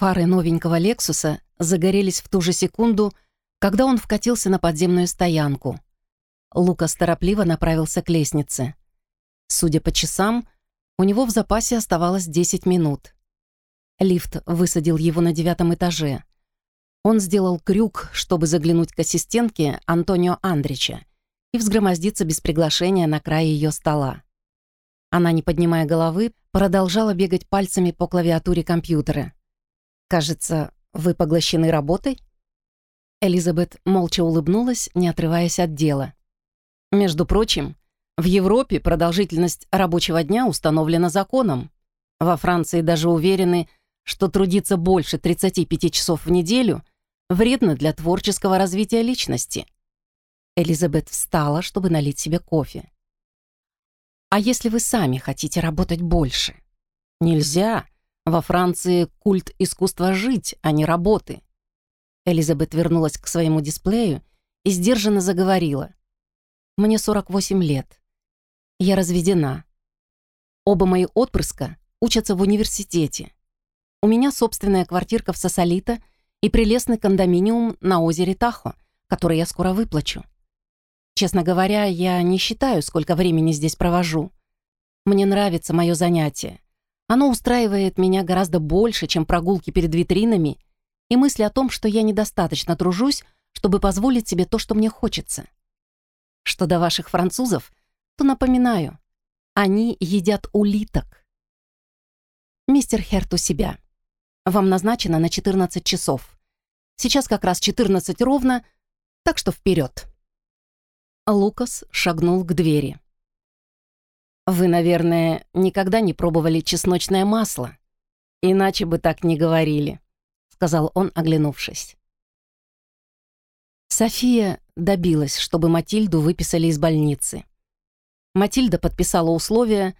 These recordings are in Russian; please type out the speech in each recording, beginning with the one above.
Фары новенького «Лексуса» загорелись в ту же секунду, когда он вкатился на подземную стоянку. Лукас торопливо направился к лестнице. Судя по часам, у него в запасе оставалось 10 минут. Лифт высадил его на девятом этаже. Он сделал крюк, чтобы заглянуть к ассистентке Антонио Андрича и взгромоздиться без приглашения на край ее стола. Она, не поднимая головы, продолжала бегать пальцами по клавиатуре компьютера. «Кажется, вы поглощены работой?» Элизабет молча улыбнулась, не отрываясь от дела. «Между прочим, в Европе продолжительность рабочего дня установлена законом. Во Франции даже уверены, что трудиться больше 35 часов в неделю вредно для творческого развития личности». Элизабет встала, чтобы налить себе кофе. «А если вы сами хотите работать больше?» «Нельзя. Во Франции культ искусства жить, а не работы». Элизабет вернулась к своему дисплею и сдержанно заговорила. «Мне 48 лет. Я разведена. Оба мои отпрыска учатся в университете. У меня собственная квартирка в Сосолито и прелестный кондоминиум на озере Тахо, который я скоро выплачу. Честно говоря, я не считаю, сколько времени здесь провожу. Мне нравится мое занятие. Оно устраивает меня гораздо больше, чем прогулки перед витринами и мысли о том, что я недостаточно тружусь, чтобы позволить себе то, что мне хочется. Что до ваших французов, то напоминаю, они едят улиток. Мистер Херт у себя. Вам назначено на 14 часов. Сейчас как раз 14 ровно, так что вперед. Лукас шагнул к двери. «Вы, наверное, никогда не пробовали чесночное масло. Иначе бы так не говорили», — сказал он, оглянувшись. София добилась, чтобы Матильду выписали из больницы. Матильда подписала условия,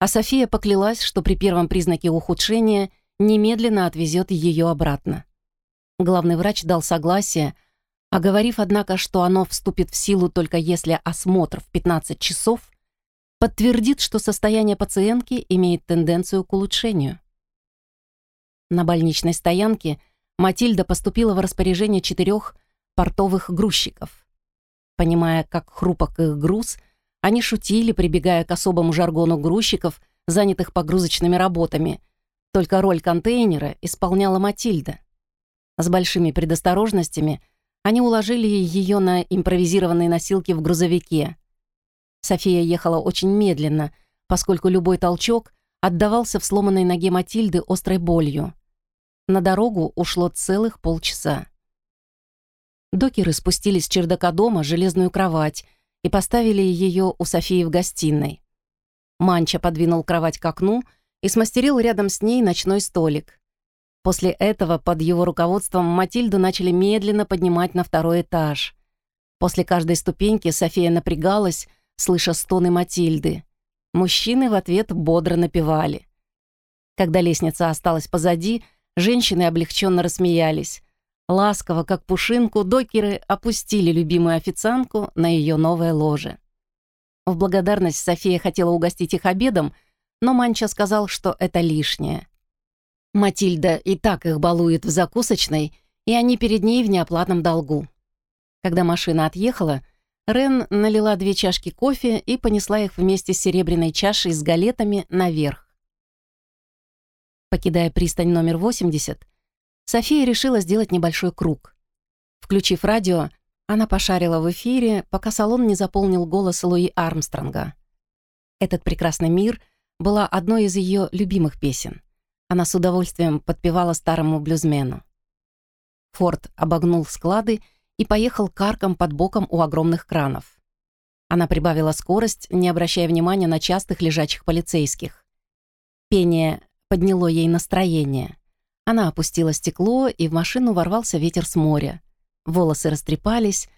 а София поклялась, что при первом признаке ухудшения немедленно отвезет ее обратно. Главный врач дал согласие, оговорив, однако, что оно вступит в силу только если осмотр в 15 часов подтвердит, что состояние пациентки имеет тенденцию к улучшению. На больничной стоянке Матильда поступила в распоряжение четырех портовых грузчиков. Понимая, как хрупок их груз, они шутили, прибегая к особому жаргону грузчиков, занятых погрузочными работами. Только роль контейнера исполняла Матильда. С большими предосторожностями – они уложили ее на импровизированные носилки в грузовике. София ехала очень медленно, поскольку любой толчок отдавался в сломанной ноге Матильды острой болью. На дорогу ушло целых полчаса. Докеры спустились с чердака дома железную кровать и поставили ее у Софии в гостиной. Манча подвинул кровать к окну и смастерил рядом с ней ночной столик. После этого под его руководством Матильду начали медленно поднимать на второй этаж. После каждой ступеньки София напрягалась, слыша стоны Матильды. Мужчины в ответ бодро напевали. Когда лестница осталась позади, женщины облегченно рассмеялись. Ласково, как пушинку, докеры опустили любимую официантку на ее новое ложе. В благодарность София хотела угостить их обедом, но Манча сказал, что это лишнее. Матильда и так их балует в закусочной, и они перед ней в неоплатном долгу. Когда машина отъехала, Рен налила две чашки кофе и понесла их вместе с серебряной чашей с галетами наверх. Покидая пристань номер 80, София решила сделать небольшой круг. Включив радио, она пошарила в эфире, пока салон не заполнил голос Луи Армстронга. «Этот прекрасный мир» была одной из ее любимых песен. Она с удовольствием подпевала старому блюзмену. Форд обогнул склады и поехал карком под боком у огромных кранов. Она прибавила скорость, не обращая внимания на частых лежачих полицейских. Пение подняло ей настроение. Она опустила стекло, и в машину ворвался ветер с моря. Волосы растрепались.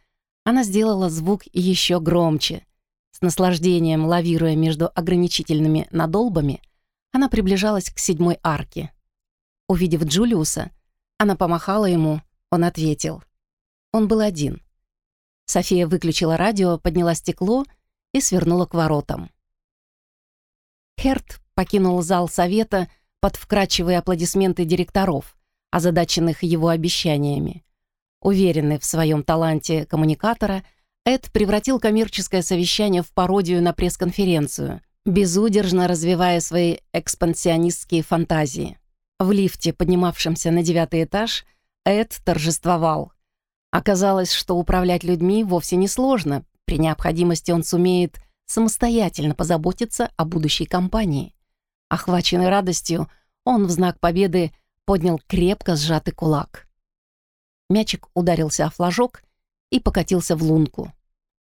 Она сделала звук еще громче. С наслаждением, лавируя между ограничительными надолбами, она приближалась к седьмой арке. Увидев Джулиуса, она помахала ему, он ответил. Он был один. София выключила радио, подняла стекло и свернула к воротам. Херт покинул зал совета под вкрадчивые аплодисменты директоров, озадаченных его обещаниями. Уверенный в своем таланте коммуникатора, Эд превратил коммерческое совещание в пародию на пресс-конференцию, безудержно развивая свои экспансионистские фантазии. В лифте, поднимавшемся на девятый этаж, Эд торжествовал. Оказалось, что управлять людьми вовсе не сложно. При необходимости он сумеет самостоятельно позаботиться о будущей компании. Охваченный радостью, он в знак победы поднял крепко сжатый кулак. Мячик ударился о флажок и покатился в лунку.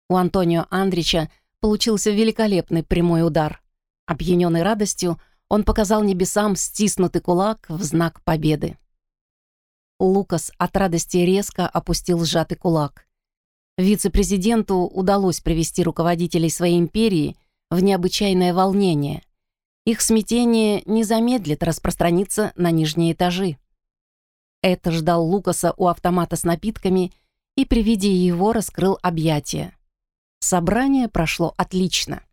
У Антонио Андрича получился великолепный прямой удар. Опьяненный радостью, он показал небесам стиснутый кулак в знак победы. Лукас от радости резко опустил сжатый кулак. Вице-президенту удалось привести руководителей своей империи в необычайное волнение. Их смятение не замедлит распространиться на нижние этажи. Это ждал Лукаса у автомата с напитками и при виде его раскрыл объятия. Собрание прошло отлично.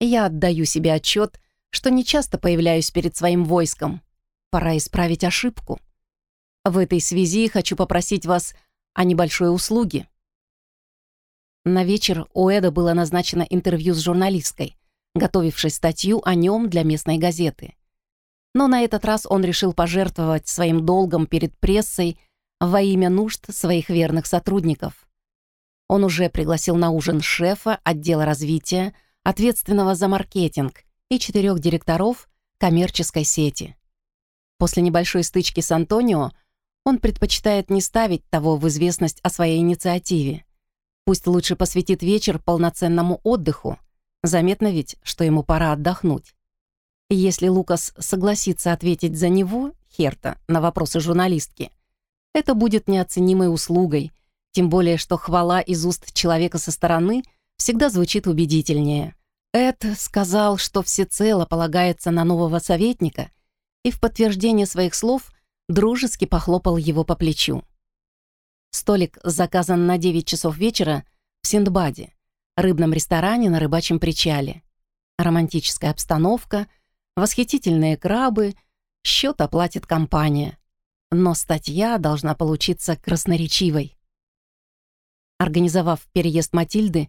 Я отдаю себе отчет, что не часто появляюсь перед своим войском. Пора исправить ошибку. В этой связи хочу попросить вас о небольшой услуге. На вечер у Эда было назначено интервью с журналисткой, готовившей статью о нем для местной газеты. Но на этот раз он решил пожертвовать своим долгом перед прессой во имя нужд своих верных сотрудников. Он уже пригласил на ужин шефа отдела развития, ответственного за маркетинг, и четырех директоров коммерческой сети. После небольшой стычки с Антонио он предпочитает не ставить того в известность о своей инициативе. Пусть лучше посвятит вечер полноценному отдыху. Заметно ведь, что ему пора отдохнуть. Если Лукас согласится ответить за него, Херта, на вопросы журналистки, это будет неоценимой услугой, тем более что хвала из уст человека со стороны всегда звучит убедительнее. Эд сказал, что всецело полагается на нового советника, и в подтверждение своих слов дружески похлопал его по плечу. Столик заказан на 9 часов вечера в Синдбаде, рыбном ресторане на рыбачьем причале. Романтическая обстановка, восхитительные крабы, счет оплатит компания. Но статья должна получиться красноречивой. Организовав переезд Матильды,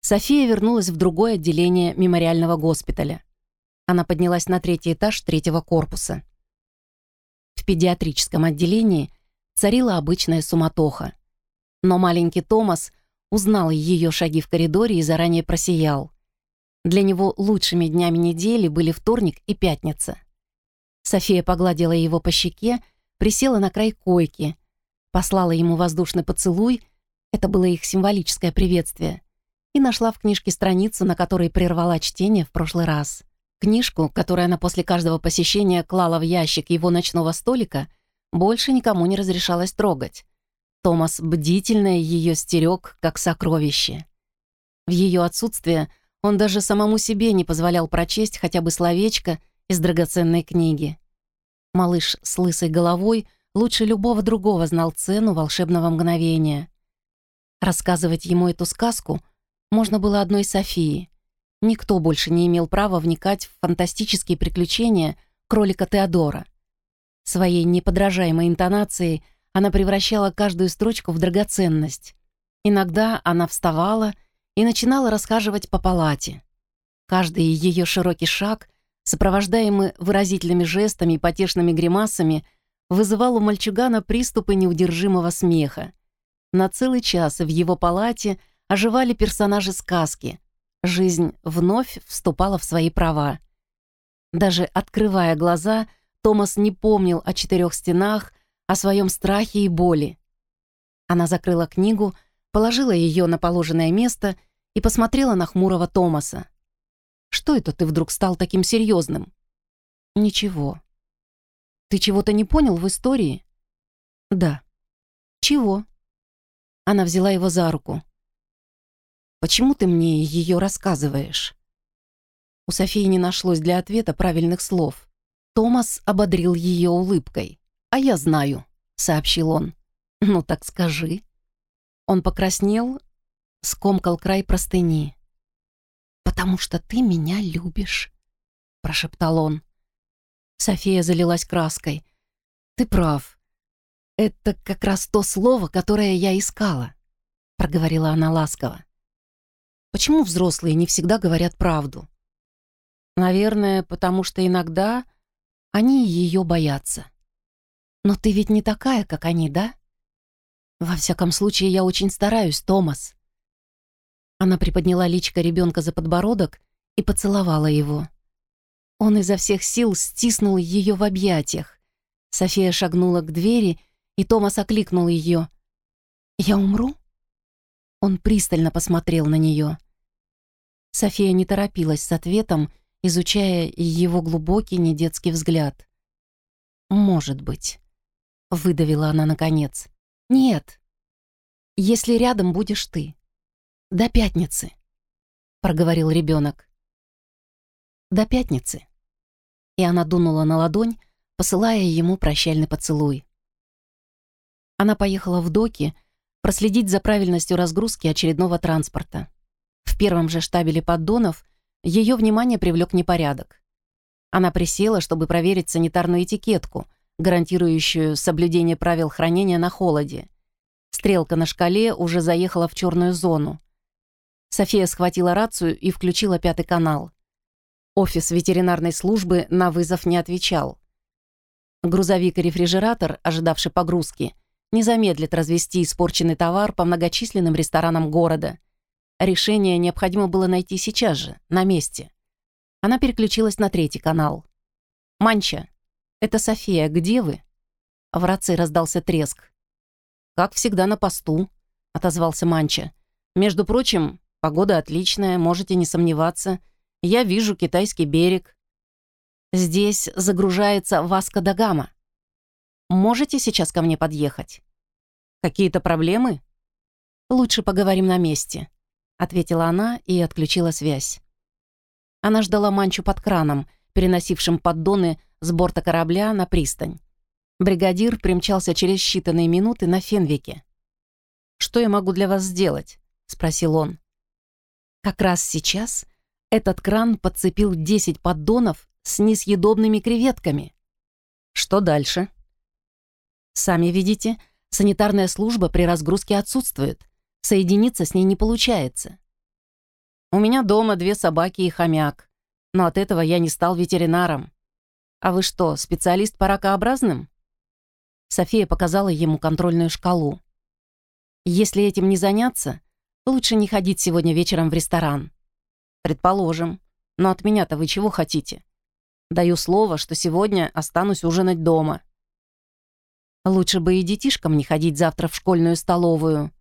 София вернулась в другое отделение мемориального госпиталя. Она поднялась на третий этаж третьего корпуса. В педиатрическом отделении царила обычная суматоха. Но маленький Томас узнал ее шаги в коридоре и заранее просиял. Для него лучшими днями недели были вторник и пятница. София погладила его по щеке, присела на край койки, послала ему воздушный поцелуй, это было их символическое приветствие — и нашла в книжке страницу, на которой прервала чтение в прошлый раз. Книжку, которую она после каждого посещения клала в ящик его ночного столика, больше никому не разрешалось трогать. Томас бдительно ее стерег, как сокровище. В ее отсутствие он даже самому себе не позволял прочесть хотя бы словечко из драгоценной книги. Малыш с лысой головой лучше любого другого знал цену волшебного мгновения. Рассказывать ему эту сказку — можно было одной Софии. Никто больше не имел права вникать в фантастические приключения кролика Теодора. Своей неподражаемой интонацией она превращала каждую строчку в драгоценность. Иногда она вставала и начинала расхаживать по палате. Каждый ее широкий шаг, сопровождаемый выразительными жестами и потешными гримасами, вызывал у мальчугана приступы неудержимого смеха. На целый час в его палате – оживали персонажи сказки. Жизнь вновь вступала в свои права. Даже открывая глаза, Томас не помнил о четырех стенах, о своем страхе и боли. Она закрыла книгу, положила ее на положенное место и посмотрела на хмурого Томаса. «Что это ты вдруг стал таким серьезным?» «Ничего». «Ты чего-то не понял в истории?» «Да». «Чего?» Она взяла его за руку. Почему ты мне ее рассказываешь?» У Софии не нашлось для ответа правильных слов. Томас ободрил ее улыбкой. «А я знаю», — сообщил он. «Ну так скажи». Он покраснел, скомкал край простыни. «Потому что ты меня любишь», — прошептал он. София залилась краской. «Ты прав. «Это как раз то слово, которое я искала», — проговорила она ласково. «Почему взрослые не всегда говорят правду?» «Наверное, потому что иногда они ее боятся. Но ты ведь не такая, как они, да? Во всяком случае, я очень стараюсь, Томас». Она приподняла личико ребенка за подбородок и поцеловала его. Он изо всех сил стиснул ее в объятиях. София шагнула к двери, и Томас окликнул ее. «Я умру?» Он пристально посмотрел на нее. София не торопилась с ответом, изучая его глубокий недетский взгляд. «Может быть», — выдавила она наконец. «Нет, если рядом будешь ты. До пятницы», — проговорил ребенок. «До пятницы». И она дунула на ладонь, посылая ему прощальный поцелуй. Она поехала в доки проследить за правильностью разгрузки очередного транспорта. В первом же штабеле поддонов ее внимание привлек непорядок. Она присела, чтобы проверить санитарную этикетку, гарантирующую соблюдение правил хранения на холоде. Стрелка на шкале уже заехала в черную зону. София схватила рацию и включила пятый канал. Офис ветеринарной службы на вызов не отвечал. Грузовик и рефрижератор, ожидавший погрузки, не замедлит развести испорченный товар по многочисленным ресторанам города. Решение необходимо было найти сейчас же, на месте. Она переключилась на третий канал. «Манча, это София, где вы?» В рации раздался треск. «Как всегда на посту», — отозвался Манча. «Между прочим, погода отличная, можете не сомневаться. Я вижу китайский берег. Здесь загружается Васка да Гама. Можете сейчас ко мне подъехать? Какие-то проблемы? Лучше поговорим на месте, ответила она и отключила связь. Она ждала манчу под краном, переносившим поддоны с борта корабля на пристань. Бригадир примчался через считанные минуты на Фенвике. «Что я могу для вас сделать?» — спросил он. Как раз сейчас этот кран подцепил 10 поддонов с несъедобными креветками. Что дальше? Сами видите, санитарная служба при разгрузке отсутствует. Соединиться с ней не получается. У меня дома две собаки и хомяк, но от этого я не стал ветеринаром. А вы что, специалист по ракообразным? София показала ему контрольную шкалу. Если этим не заняться, лучше не ходить сегодня вечером в ресторан. Предположим. Но от меня-то вы чего хотите? Даю слово, что сегодня останусь ужинать дома. Лучше бы и детишкам не ходить завтра в школьную столовую.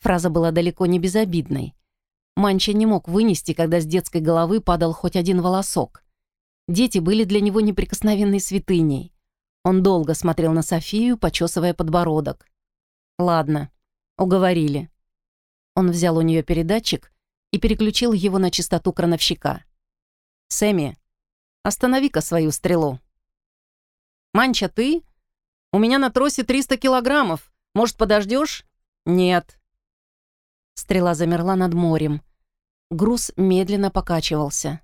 Фраза была далеко не безобидной. Манча не мог вынести, когда с детской головы падал хоть один волосок. Дети были для него неприкосновенной святыней. Он долго смотрел на Софию, почесывая подбородок. «Ладно, уговорили». Он взял у нее передатчик и переключил его на частоту крановщика. «Сэмми, Останови-ка свою стрелу». «Манча, ты? У меня на тросе 300 килограммов. Может, подождешь? «Нет». Стрела замерла над морем. Груз медленно покачивался.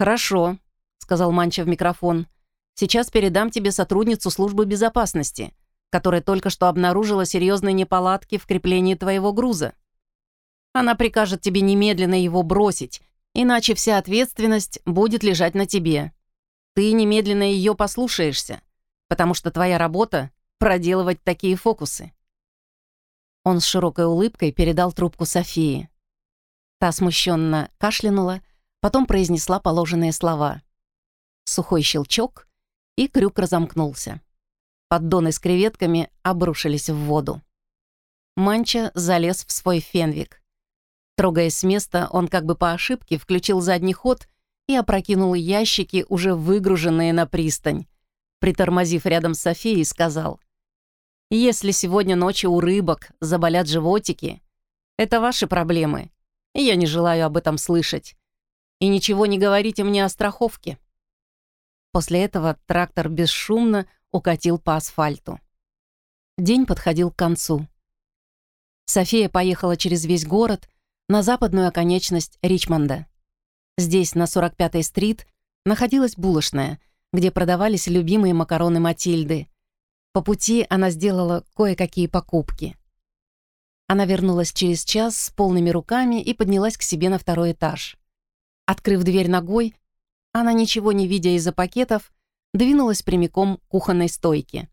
«Хорошо», — сказал Манча в микрофон. «Сейчас передам тебе сотрудницу службы безопасности, которая только что обнаружила серьезные неполадки в креплении твоего груза. Она прикажет тебе немедленно его бросить Иначе вся ответственность будет лежать на тебе. Ты немедленно ее послушаешься, потому что твоя работа — проделывать такие фокусы». Он с широкой улыбкой передал трубку Софии. Та смущенно кашлянула, потом произнесла положенные слова. Сухой щелчок, и крюк разомкнулся. Поддоны с креветками обрушились в воду. Манча залез в свой фенвик. Трогаясь с места, он как бы по ошибке включил задний ход и опрокинул ящики, уже выгруженные на пристань. Притормозив рядом с Софией, сказал, «Если сегодня ночью у рыбок заболят животики, это ваши проблемы, и я не желаю об этом слышать. И ничего не говорите мне о страховке». После этого трактор бесшумно укатил по асфальту. День подходил к концу. София поехала через весь город, на западную оконечность Ричмонда. Здесь, на 45-й стрит, находилась булочная, где продавались любимые макароны Матильды. По пути она сделала кое-какие покупки. Она вернулась через час с полными руками и поднялась к себе на второй этаж. Открыв дверь ногой, она, ничего не видя из-за пакетов, двинулась прямиком к кухонной стойке.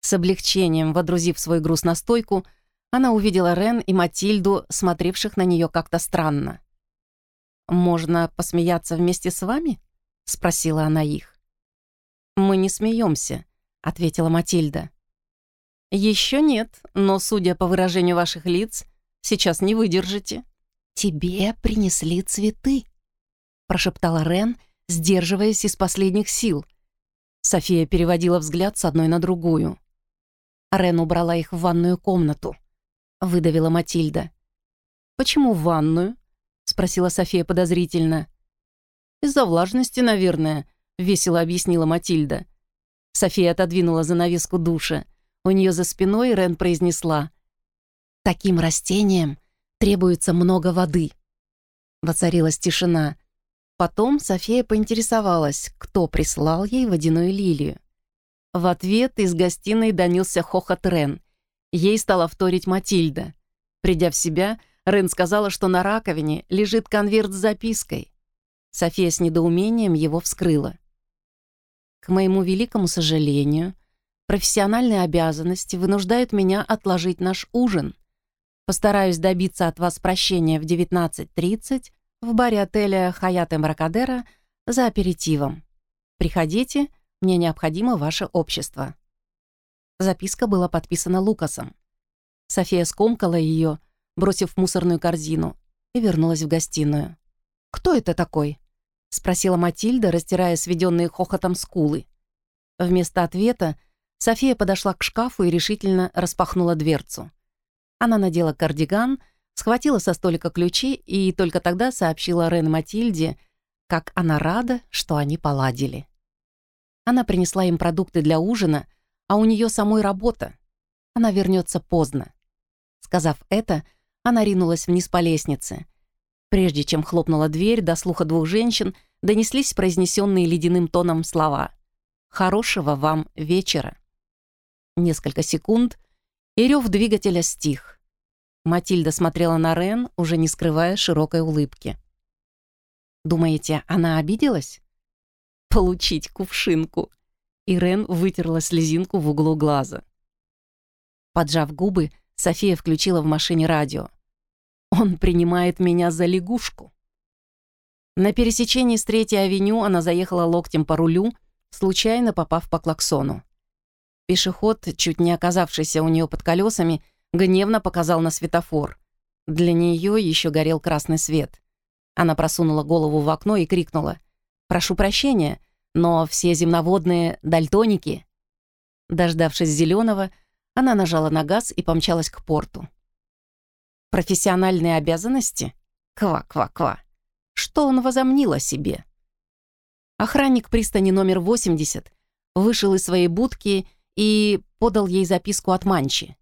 С облегчением, водрузив свой груз на стойку, она увидела Рен и Матильду, смотревших на нее как-то странно. «Можно посмеяться вместе с вами?» — спросила она их. «Мы не смеемся», — ответила Матильда. «Еще нет, но, судя по выражению ваших лиц, сейчас не выдержите». «Тебе принесли цветы», — прошептала Рен, сдерживаясь из последних сил. София переводила взгляд с одной на другую. Рен убрала их в ванную комнату. Выдавила Матильда. «Почему в ванную?» — спросила София подозрительно. «Из-за влажности, наверное», — весело объяснила Матильда. София отодвинула занавеску душа. У нее за спиной Рен произнесла. «Таким растениям требуется много воды». Воцарилась тишина. Потом София поинтересовалась, кто прислал ей водяную лилию. В ответ из гостиной донесся хохот Рен. Ей стала вторить Матильда. Придя в себя, Рен сказала, что на раковине лежит конверт с запиской. София с недоумением его вскрыла. К моему великому сожалению, Профессиональные обязанности вынуждают меня отложить наш ужин. Постараюсь добиться от вас прощения в 19.30 в баре отеля «Хаят Эмбракадера» за аперитивом. Приходите, мне необходимо ваше общество». Записка была подписана Лукасом. София скомкала ее, бросив в мусорную корзину, и вернулась в гостиную. «Кто это такой?» — спросила Матильда, растирая сведенные хохотом скулы. Вместо ответа София подошла к шкафу и решительно распахнула дверцу. Она надела кардиган, схватила со столика ключи и только тогда сообщила Рен Матильде, как она рада, что они поладили. Она принесла им продукты для ужина, а у нее самой работа. Она вернется поздно. Сказав это, она ринулась вниз по лестнице. Прежде чем хлопнула дверь, до слуха двух женщин донеслись произнесенные ледяным тоном слова «Хорошего вам вечера». Несколько секунд, и рев двигателя стих. Матильда смотрела на Рен, уже не скрывая широкой улыбки. «Думаете, она обиделась?» «Получить кувшинку!» И Рен вытерла слезинку в углу глаза. Поджав губы, София включила в машине радио. «Он принимает меня за лягушку». На пересечении с Третьей авеню она заехала локтем по рулю, случайно попав по клаксону. Пешеход, чуть не оказавшийся у нее под колесами, гневно показал на светофор. Для нее еще горел красный свет. Она просунула голову в окно и крикнула. «Прошу прощения, но все земноводные дальтоники». Дождавшись зеленого, она нажала на газ и помчалась к порту. «Профессиональные обязанности? Ква-ква-ква. Что он возомнил о себе?» Охранник пристани номер 80 вышел из своей будки и подал ей записку от Манчи.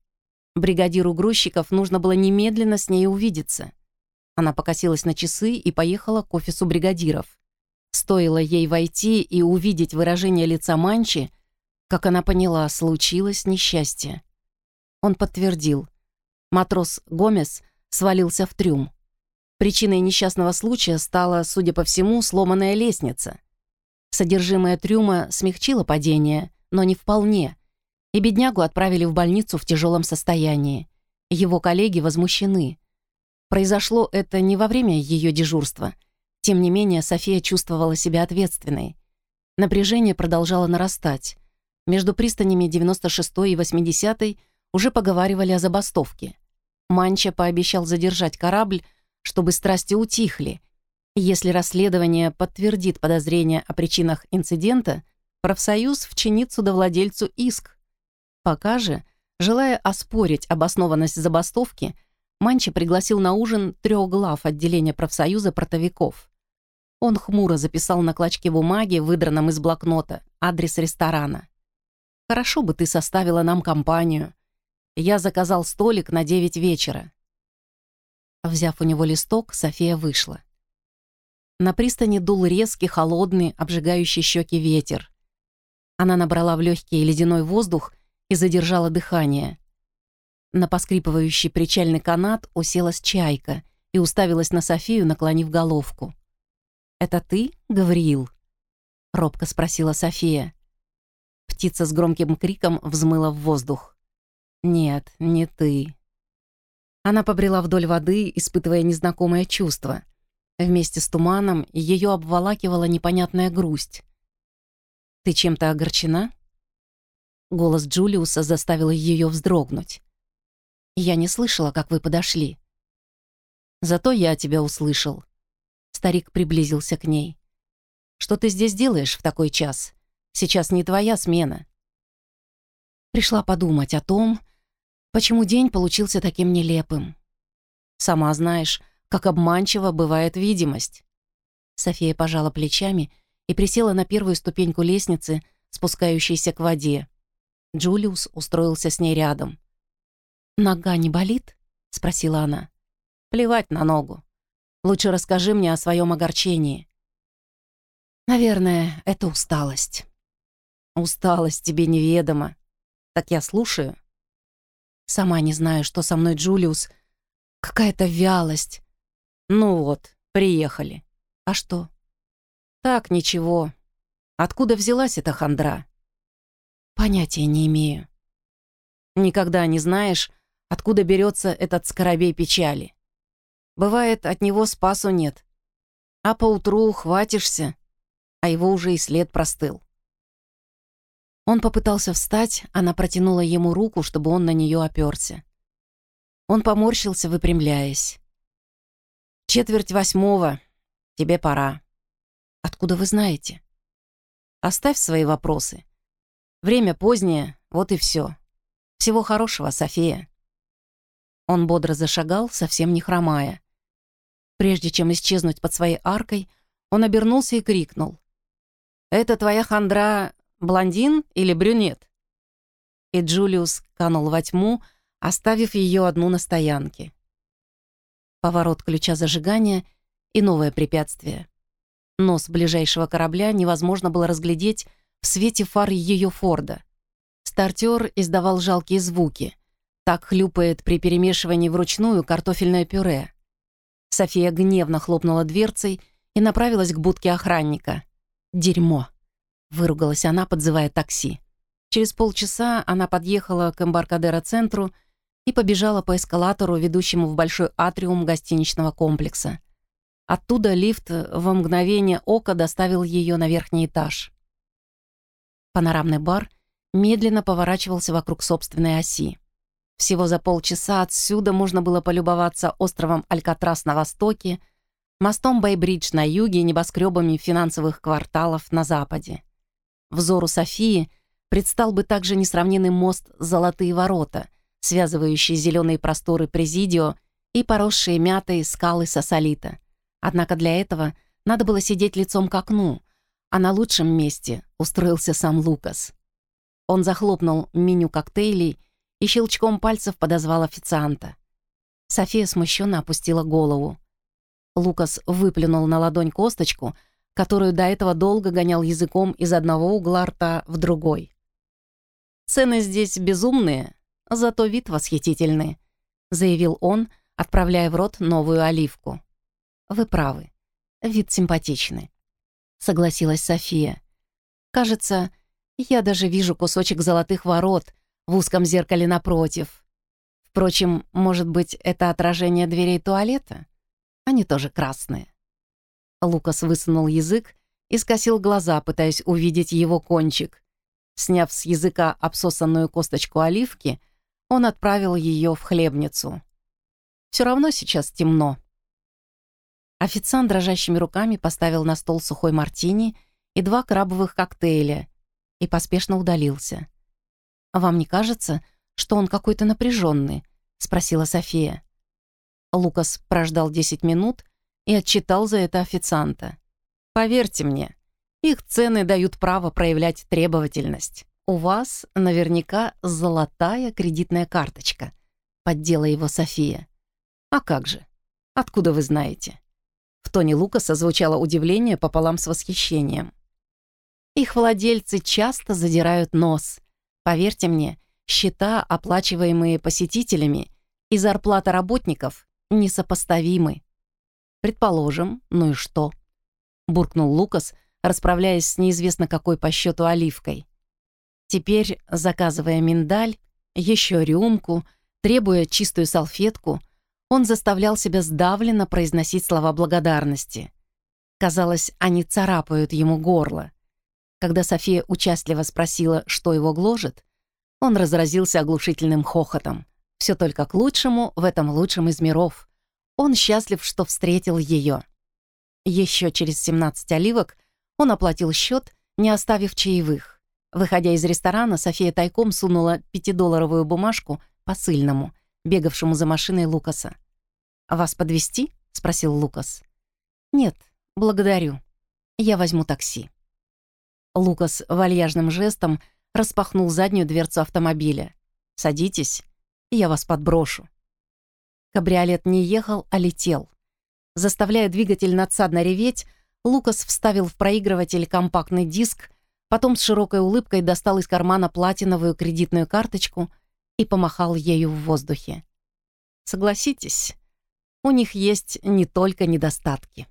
Бригадиру грузчиков нужно было немедленно с ней увидеться. Она покосилась на часы и поехала к офису бригадиров. Стоило ей войти и увидеть выражение лица Манчи, как она поняла, случилось несчастье. Он подтвердил. Матрос Гомес свалился в трюм. Причиной несчастного случая стала, судя по всему, сломанная лестница. Содержимое трюма смягчило падение, но не вполне, и беднягу отправили в больницу в тяжелом состоянии. Его коллеги возмущены. Произошло это не во время ее дежурства. Тем не менее, София чувствовала себя ответственной. Напряжение продолжало нарастать. Между пристанями 96 и 80 уже поговаривали о забастовке. Манча пообещал задержать корабль, чтобы страсти утихли. Если расследование подтвердит подозрения о причинах инцидента, профсоюз вчинит судовладельцу иск, Пока же, желая оспорить обоснованность забастовки, Манчи пригласил на ужин трех глав отделения профсоюза портовиков. Он хмуро записал на клочке бумаги, выдранном из блокнота, адрес ресторана. «Хорошо бы ты составила нам компанию. Я заказал столик на девять вечера». Взяв у него листок, София вышла. На пристани дул резкий, холодный, обжигающий щеки ветер. Она набрала в легкий ледяной воздух и задержала дыхание. На поскрипывающий причальный канат уселась чайка и уставилась на Софию, наклонив головку. «Это ты, Гавриил?» — робко спросила София. Птица с громким криком взмыла в воздух. «Нет, не ты». Она побрела вдоль воды, испытывая незнакомое чувство. Вместе с туманом ее обволакивала непонятная грусть. «Ты чем-то огорчена?» Голос Джулиуса заставил ее вздрогнуть. «Я не слышала, как вы подошли». «Зато я тебя услышал». Старик приблизился к ней. «Что ты здесь делаешь в такой час? Сейчас не твоя смена». Пришла подумать о том, почему день получился таким нелепым. Сама знаешь, как обманчива бывает видимость. София пожала плечами и присела на первую ступеньку лестницы, спускающейся к воде. Джулиус устроился с ней рядом. «Нога не болит?» — спросила она. «Плевать на ногу. Лучше расскажи мне о своем огорчении». «Наверное, это усталость». «Усталость тебе неведома. Так я слушаю». «Сама не знаю, что со мной, Джулиус. Какая-то вялость». «Ну вот, приехали. А что?» «Так, ничего. Откуда взялась эта хандра?» «Понятия не имею». «Никогда не знаешь, откуда берется этот скоробей печали. Бывает, от него спасу нет. А поутру хватишься, а его уже и след простыл». Он попытался встать, она протянула ему руку, чтобы он на нее оперся. Он поморщился, выпрямляясь. «Четверть восьмого. Тебе пора». Откуда вы знаете? Оставь свои вопросы. Время позднее, вот и все. Всего хорошего, София. Он бодро зашагал, совсем не хромая. Прежде чем исчезнуть под своей аркой, он обернулся и крикнул. «Это твоя хандра блондин или брюнет?» И Джулиус канул во тьму, оставив ее одну на стоянке. Поворот ключа зажигания и новое препятствие. Нос ближайшего корабля невозможно было разглядеть в свете фар ее Форда. Стартер издавал жалкие звуки. Так хлюпает при перемешивании вручную картофельное пюре. София гневно хлопнула дверцей и направилась к будке охранника. «Дерьмо!» — выругалась она, подзывая такси. Через полчаса она подъехала к Эмбаркадеро-центру и побежала по эскалатору, ведущему в большой атриум гостиничного комплекса. Оттуда лифт во мгновение ока доставил ее на верхний этаж. Панорамный бар медленно поворачивался вокруг собственной оси. Всего за полчаса отсюда можно было полюбоваться островом Алькатрас на востоке, мостом Байбридж на юге и небоскребами финансовых кварталов на западе. Взору Софии предстал бы также несравненный мост «Золотые ворота», связывающий зеленые просторы Президио и поросшие мятой скалы Сосолита — Однако для этого надо было сидеть лицом к окну, а на лучшем месте устроился сам Лукас. Он захлопнул меню коктейлей и щелчком пальцев подозвал официанта. София смущенно опустила голову. Лукас выплюнул на ладонь косточку, которую до этого долго гонял языком из одного угла рта в другой. «Цены здесь безумные, зато вид восхитительный», — заявил он, отправляя в рот новую оливку. «Вы правы. Вид симпатичный», — согласилась София. «Кажется, я даже вижу кусочек золотых ворот в узком зеркале напротив. Впрочем, может быть, это отражение дверей туалета? Они тоже красные». Лукас высунул язык и скосил глаза, пытаясь увидеть его кончик. Сняв с языка обсосанную косточку оливки, он отправил ее в хлебницу. «Все равно сейчас темно», Официант дрожащими руками поставил на стол сухой мартини и два крабовых коктейля и поспешно удалился. «Вам не кажется, что он какой-то напряженный? спросила София. Лукас прождал 10 минут и отчитал за это официанта. «Поверьте мне, их цены дают право проявлять требовательность. У вас наверняка золотая кредитная карточка», — поддела его София. «А как же? Откуда вы знаете?» В тоне Лукаса звучало удивление пополам с восхищением. Их владельцы часто задирают нос. Поверьте мне, счета, оплачиваемые посетителями, и зарплата работников несопоставимы. Предположим, ну и что? Буркнул Лукас, расправляясь с неизвестно какой по счету оливкой. Теперь, заказывая миндаль, еще рюмку, требуя чистую салфетку, он заставлял себя сдавленно произносить слова благодарности. Казалось, они царапают ему горло. Когда София участливо спросила, что его гложет, он разразился оглушительным хохотом. Все только к лучшему в этом лучшем из миров. Он счастлив, что встретил ее. Еще через 17 оливок он оплатил счет, не оставив чаевых. Выходя из ресторана, София тайком сунула пятидолларовую бумажку посыльному, бегавшему за машиной Лукаса. «Вас подвести? спросил Лукас. «Нет, благодарю. Я возьму такси». Лукас вальяжным жестом распахнул заднюю дверцу автомобиля. «Садитесь, я вас подброшу». Кабриолет не ехал, а летел. Заставляя двигатель надсадно реветь, Лукас вставил в проигрыватель компактный диск, потом с широкой улыбкой достал из кармана платиновую кредитную карточку и помахал ею в воздухе. «Согласитесь, у них есть не только недостатки».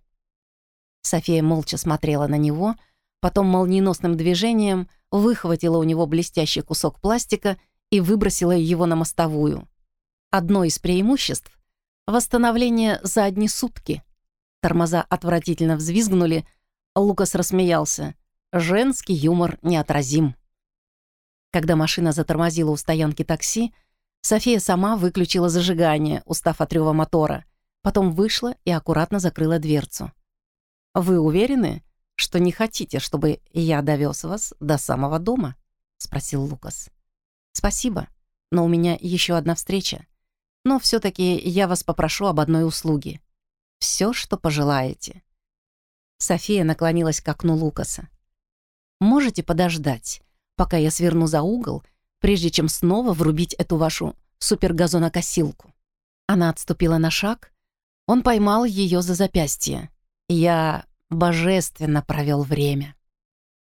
София молча смотрела на него — Потом молниеносным движением выхватила у него блестящий кусок пластика и выбросила его на мостовую. Одно из преимуществ — восстановление за одни сутки. Тормоза отвратительно взвизгнули, Лукас рассмеялся. Женский юмор неотразим. Когда машина затормозила у стоянки такси, София сама выключила зажигание, устав от рёва мотора, потом вышла и аккуратно закрыла дверцу. «Вы уверены?» что не хотите, чтобы я довез вас до самого дома?» — спросил Лукас. «Спасибо, но у меня еще одна встреча. Но все таки я вас попрошу об одной услуге. Все, что пожелаете». София наклонилась к окну Лукаса. «Можете подождать, пока я сверну за угол, прежде чем снова врубить эту вашу супергазонокосилку?» Она отступила на шаг. Он поймал ее за запястье. «Я божественно провел время.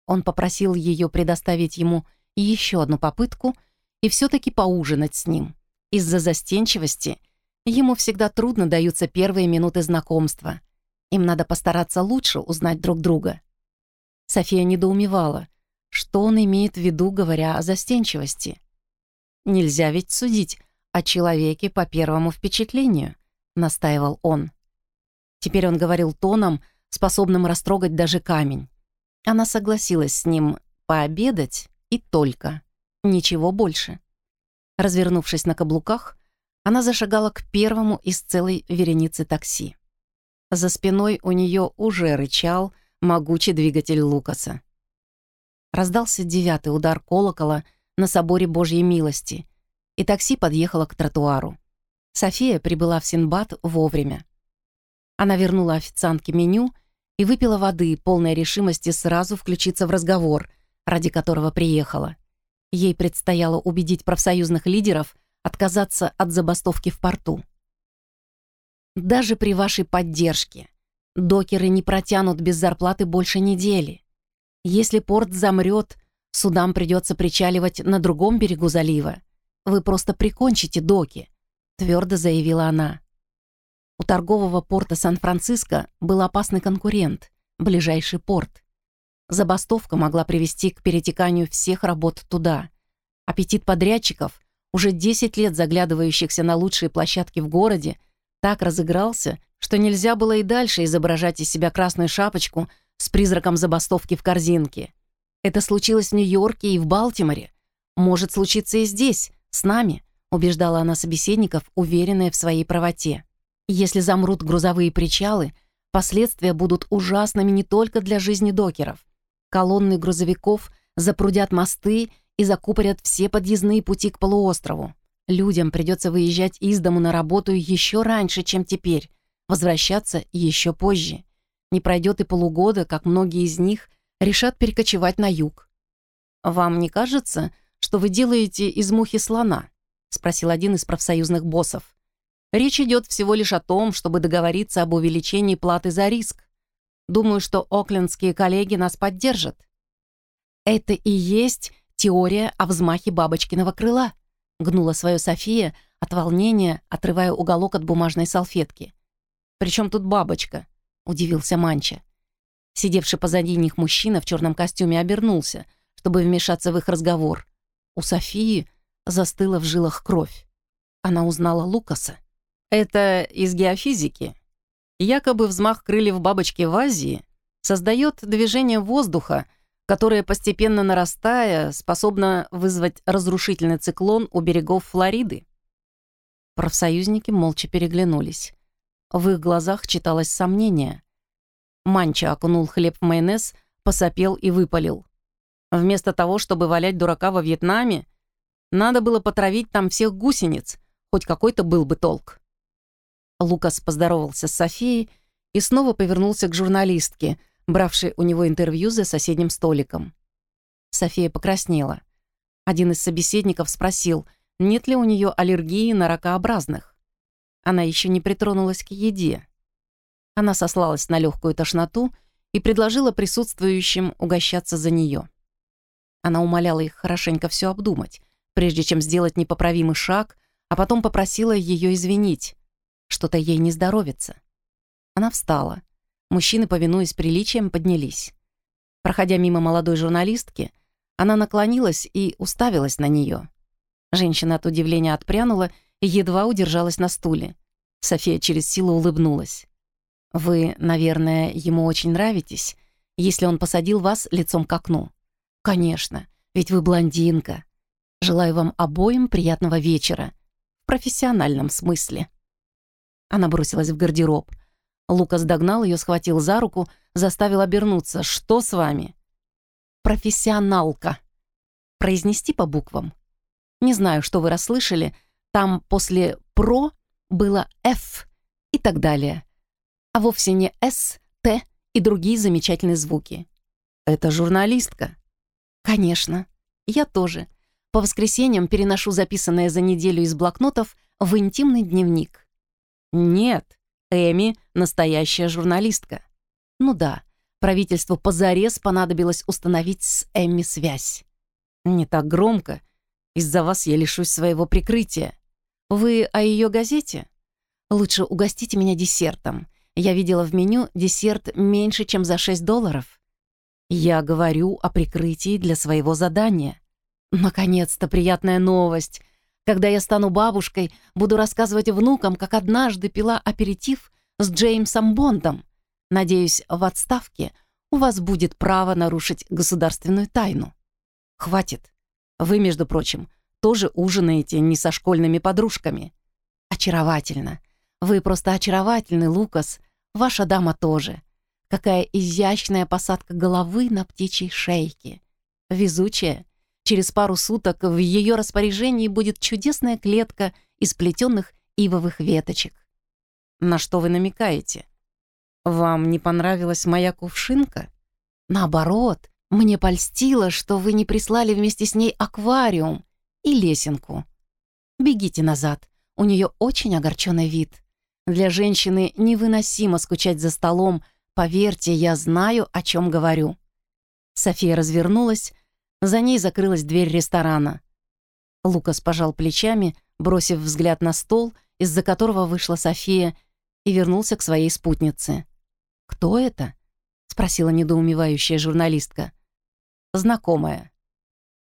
Он попросил ее предоставить ему еще одну попытку и все-таки поужинать с ним. Из-за застенчивости ему всегда трудно даются первые минуты знакомства. Им надо постараться лучше узнать друг друга. София недоумевала, что он имеет в виду, говоря о застенчивости. «Нельзя ведь судить о человеке по первому впечатлению», — настаивал он. Теперь он говорил тоном, способным растрогать даже камень. Она согласилась с ним пообедать и только. Ничего больше. Развернувшись на каблуках, она зашагала к первому из целой вереницы такси. За спиной у нее уже рычал могучий двигатель Лукаса. Раздался девятый удар колокола на соборе Божьей милости, и такси подъехало к тротуару. София прибыла в Синбад вовремя. Она вернула официантке меню и выпила воды, полной решимости сразу включиться в разговор, ради которого приехала. Ей предстояло убедить профсоюзных лидеров отказаться от забастовки в порту. Даже при вашей поддержке докеры не протянут без зарплаты больше недели. Если порт замрет, судам придется причаливать на другом берегу залива. Вы просто прикончите доки, твердо заявила она. У торгового порта Сан-Франциско был опасный конкурент, ближайший порт. Забастовка могла привести к перетеканию всех работ туда. Аппетит подрядчиков, уже 10 лет заглядывающихся на лучшие площадки в городе, так разыгрался, что нельзя было и дальше изображать из себя красную шапочку с призраком забастовки в корзинке. Это случилось в Нью-Йорке и в Балтиморе. Может случиться и здесь, с нами, убеждала она собеседников, уверенная в своей правоте. Если замрут грузовые причалы, последствия будут ужасными не только для жизни докеров. Колонны грузовиков запрудят мосты и закупорят все подъездные пути к полуострову. Людям придется выезжать из дому на работу еще раньше, чем теперь, возвращаться еще позже. Не пройдет и полугода, как многие из них решат перекочевать на юг. «Вам не кажется, что вы делаете из мухи слона?» — спросил один из профсоюзных боссов. Речь идет всего лишь о том, чтобы договориться об увеличении платы за риск. Думаю, что оклендские коллеги нас поддержат. Это и есть теория о взмахе бабочкиного крыла», — гнула свое София от волнения, отрывая уголок от бумажной салфетки. «Причем тут бабочка?» — удивился Манча. Сидевший позади них мужчина в черном костюме обернулся, чтобы вмешаться в их разговор. У Софии застыла в жилах кровь. Она узнала Лукаса. «Это из геофизики. Якобы взмах крыльев бабочки в Азии создает движение воздуха, которое, постепенно нарастая, способно вызвать разрушительный циклон у берегов Флориды. Профсоюзники молча переглянулись. В их глазах читалось сомнение. Манча окунул хлеб в майонез, посопел и выпалил. Вместо того, чтобы валять дурака во Вьетнаме, надо было потравить там всех гусениц, хоть какой-то был бы толк. Лукас поздоровался с Софией и снова повернулся к журналистке — бравший у него интервью за соседним столиком. София покраснела. Один из собеседников спросил, нет ли у нее аллергии на ракообразных. Она еще не притронулась к еде. Она сослалась на легкую тошноту и предложила присутствующим угощаться за нее. Она умоляла их хорошенько все обдумать, прежде чем сделать непоправимый шаг, а потом попросила ее извинить. Что-то ей не здоровится. Она встала — Мужчины, повинуясь приличиям, поднялись. Проходя мимо молодой журналистки, она наклонилась и уставилась на нее. Женщина от удивления отпрянула и едва удержалась на стуле. София через силу улыбнулась. «Вы, наверное, ему очень нравитесь, если он посадил вас лицом к окну». «Конечно, ведь вы блондинка. Желаю вам обоим приятного вечера. В профессиональном смысле». Она бросилась в гардероб — Лукас догнал ее, схватил за руку, заставил обернуться. «Что с вами?» «Профессионалка». Произнести по буквам. Не знаю, что вы расслышали. Там после «про» было «ф» и так далее. А вовсе не «с», «т» и другие замечательные звуки. «Это журналистка?» «Конечно. Я тоже. По воскресеньям переношу записанное за неделю из блокнотов в интимный дневник». «Нет», Эми — настоящая журналистка. Ну да, правительству позарез понадобилось установить с Эми связь. Не так громко. Из-за вас я лишусь своего прикрытия. Вы о ее газете? Лучше угостите меня десертом. Я видела в меню десерт меньше, чем за 6 долларов. Я говорю о прикрытии для своего задания. Наконец-то приятная новость. Когда я стану бабушкой, буду рассказывать внукам, как однажды пила аперитив с Джеймсом Бондом. Надеюсь, в отставке у вас будет право нарушить государственную тайну. Хватит. Вы, между прочим, тоже ужинаете не со школьными подружками. Очаровательно. Вы просто очаровательны, Лукас. Ваша дама тоже. Какая изящная посадка головы на птичьей шейке. Везучая. Через пару суток в ее распоряжении будет чудесная клетка из плетенных ивовых веточек. На что вы намекаете? Вам не понравилась моя кувшинка? Наоборот, мне польстило, что вы не прислали вместе с ней аквариум и лесенку. Бегите назад, у нее очень огорченный вид. Для женщины невыносимо скучать за столом, поверьте, я знаю, о чем говорю. София развернулась, за ней закрылась дверь ресторана. Лукас пожал плечами, бросив взгляд на стол, из-за которого вышла София, и вернулся к своей спутнице. «Кто это?» — спросила недоумевающая журналистка. «Знакомая».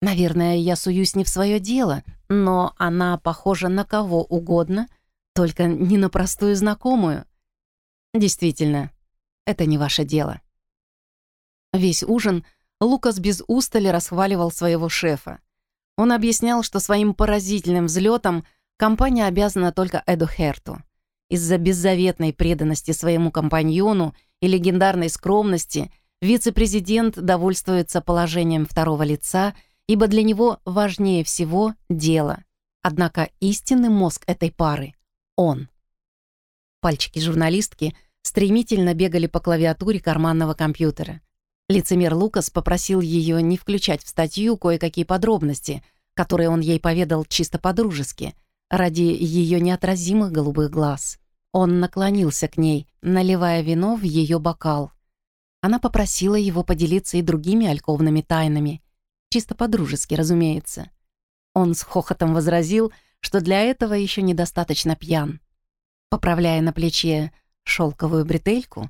«Наверное, я суюсь не в свое дело, но она похожа на кого угодно, только не на простую знакомую». «Действительно, это не ваше дело». Весь ужин — Лукас без устали расхваливал своего шефа. Он объяснял, что своим поразительным взлетом компания обязана только Эду Херту. Из-за беззаветной преданности своему компаньону и легендарной скромности вице-президент довольствуется положением второго лица, ибо для него важнее всего дело. Однако истинный мозг этой пары — он. Пальчики журналистки стремительно бегали по клавиатуре карманного компьютера. Лицемер Лукас попросил ее не включать в статью кое-какие подробности, которые он ей поведал чисто по-дружески, ради ее неотразимых голубых глаз. Он наклонился к ней, наливая вино в ее бокал. Она попросила его поделиться и другими альковными тайнами. Чисто по-дружески, разумеется. Он с хохотом возразил, что для этого еще недостаточно пьян. Поправляя на плече шелковую бретельку,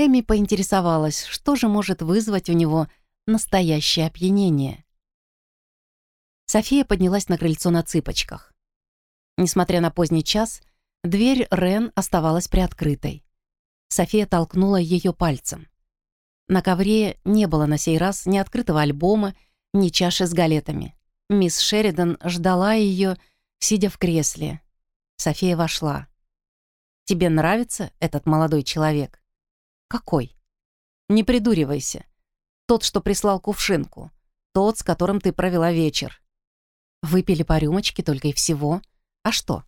Эми поинтересовалась, что же может вызвать у него настоящее опьянение. София поднялась на крыльцо на цыпочках. Несмотря на поздний час, дверь Рен оставалась приоткрытой. София толкнула ее пальцем. На ковре не было на сей раз ни открытого альбома, ни чаши с галетами. Мисс Шеридан ждала ее, сидя в кресле. София вошла. «Тебе нравится этот молодой человек?» «Какой?» «Не придуривайся. Тот, что прислал кувшинку. Тот, с которым ты провела вечер. Выпили по рюмочке только и всего. А что?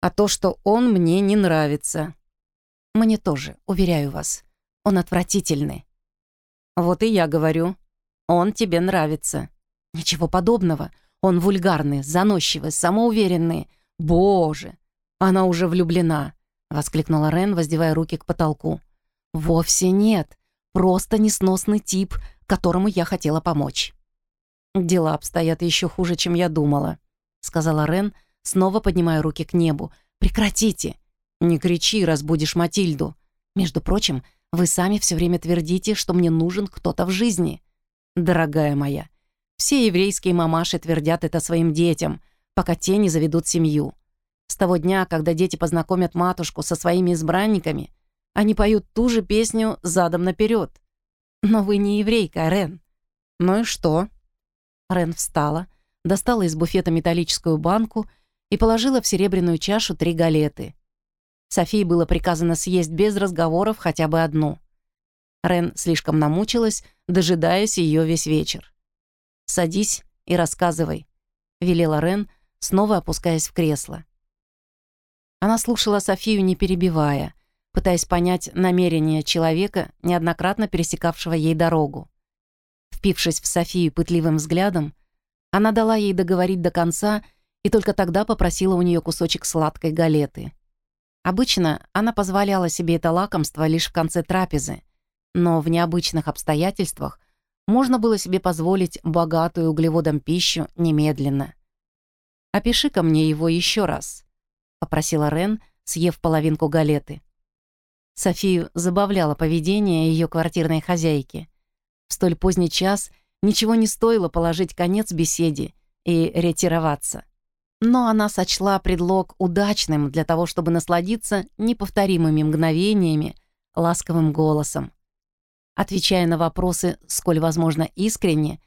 А то, что он мне не нравится. Мне тоже, уверяю вас. Он отвратительный. Вот и я говорю. Он тебе нравится. Ничего подобного. Он вульгарный, заносчивый, самоуверенный. Боже! Она уже влюблена, воскликнула Рен, воздевая руки к потолку. Вовсе нет. Просто несносный тип, которому я хотела помочь. «Дела обстоят еще хуже, чем я думала», — сказала Рен, снова поднимая руки к небу. «Прекратите! Не кричи, разбудишь Матильду. Между прочим, вы сами все время твердите, что мне нужен кто-то в жизни. Дорогая моя, все еврейские мамаши твердят это своим детям, пока те не заведут семью. С того дня, когда дети познакомят матушку со своими избранниками, они поют ту же песню задом наперед. Но вы не еврейка, Рен. Ну и что?» Рен встала, достала из буфета металлическую банку и положила в серебряную чашу три галеты. Софии было приказано съесть без разговоров хотя бы одну. Рен слишком намучилась, дожидаясь ее весь вечер. «Садись и рассказывай», — велела Рен, снова опускаясь в кресло. Она слушала Софию, не перебивая, пытаясь понять намерения человека, неоднократно пересекавшего ей дорогу. Впившись в Софию пытливым взглядом, она дала ей договорить до конца и только тогда попросила у нее кусочек сладкой галеты. Обычно она позволяла себе это лакомство лишь в конце трапезы, но в необычных обстоятельствах можно было себе позволить богатую углеводом пищу немедленно. «Опиши-ка мне его еще раз», — попросила Рен, съев половинку галеты. Софию забавляло поведение ее квартирной хозяйки. В столь поздний час ничего не стоило положить конец беседе и ретироваться. Но она сочла предлог удачным для того, чтобы насладиться неповторимыми мгновениями, ласковым голосом. Отвечая на вопросы, сколь возможно искренне,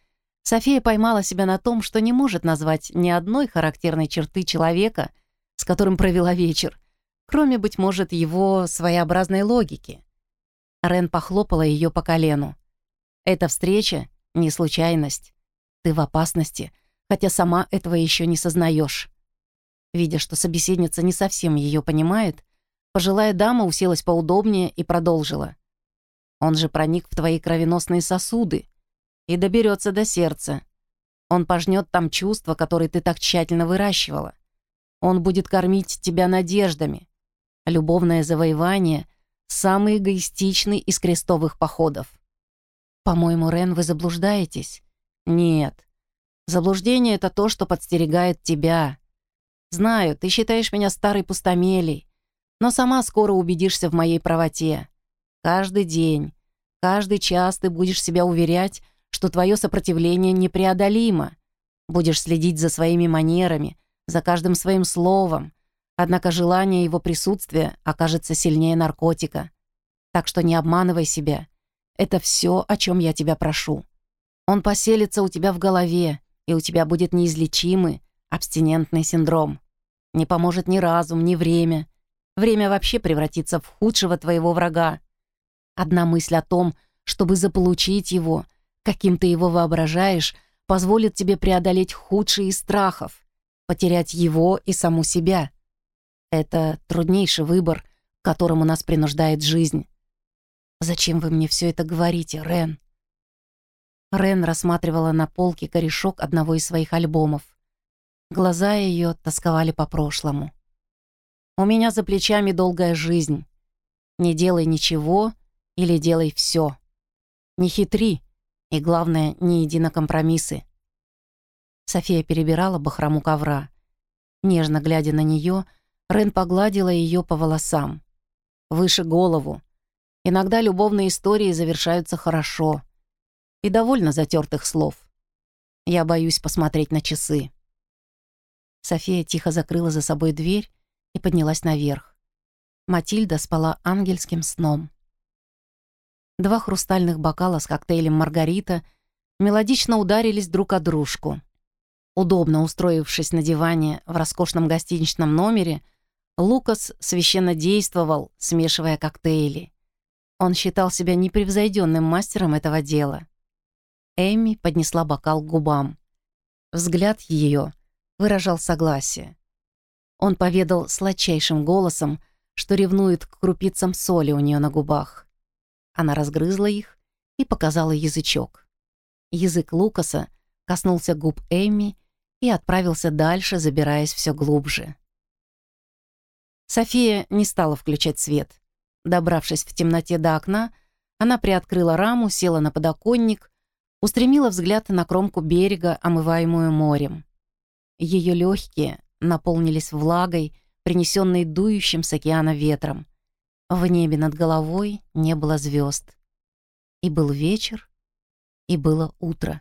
София поймала себя на том, что не может назвать ни одной характерной черты человека, с которым провела вечер, кроме, быть может, его своеобразной логики. Рен похлопала ее по колену. Эта встреча — не случайность. Ты в опасности, хотя сама этого еще не сознаешь. Видя, что собеседница не совсем ее понимает, пожилая дама уселась поудобнее и продолжила. Он же проник в твои кровеносные сосуды и доберется до сердца. Он пожнет там чувства, которые ты так тщательно выращивала. Он будет кормить тебя надеждами. Любовное завоевание — самый эгоистичный из крестовых походов. «По-моему, Рен, вы заблуждаетесь?» «Нет. Заблуждение — это то, что подстерегает тебя. Знаю, ты считаешь меня старой пустомелей, но сама скоро убедишься в моей правоте. Каждый день, каждый час ты будешь себя уверять, что твое сопротивление непреодолимо. Будешь следить за своими манерами, за каждым своим словом, однако желание его присутствия окажется сильнее наркотика. Так что не обманывай себя это все, о чем я тебя прошу. Он поселится у тебя в голове, и у тебя будет неизлечимый абстинентный синдром. Не поможет ни разум, ни время. Время вообще превратится в худшего твоего врага. Одна мысль о том, чтобы заполучить его, каким ты его воображаешь, позволит тебе преодолеть худшие из страхов, потерять его и саму себя. Это труднейший выбор, к которому нас принуждает жизнь. «Зачем вы мне все это говорите, Рен?» Рен рассматривала на полке корешок одного из своих альбомов. Глаза ее тосковали по прошлому. «У меня за плечами долгая жизнь. Не делай ничего или делай все. Не хитри И главное, не иди на компромиссы. София перебирала бахрому ковра. Нежно глядя на нее, Рен погладила ее по волосам. Выше голову. Иногда любовные истории завершаются хорошо. И довольно затертых слов. Я боюсь посмотреть на часы. София тихо закрыла за собой дверь и поднялась наверх. Матильда спала ангельским сном. Два хрустальных бокала с коктейлем «Маргарита» мелодично ударились друг о дружку. Удобно устроившись на диване в роскошном гостиничном номере, Лукас священно действовал, смешивая коктейли. Он считал себя непревзойденным мастером этого дела. Эми поднесла бокал к губам. Взгляд ее выражал согласие. Он поведал сладчайшим голосом, что ревнует к крупицам соли у нее на губах. Она разгрызла их и показала язычок. Язык Лукаса коснулся губ Эми и отправился дальше, забираясь все глубже. София не стала включать свет. Добравшись в темноте до окна, она приоткрыла раму, села на подоконник, устремила взгляд на кромку берега, омываемую морем. Ее легкие наполнились влагой, принесенной дующим с океана ветром. В небе над головой не было звезд. И был вечер, и было утро.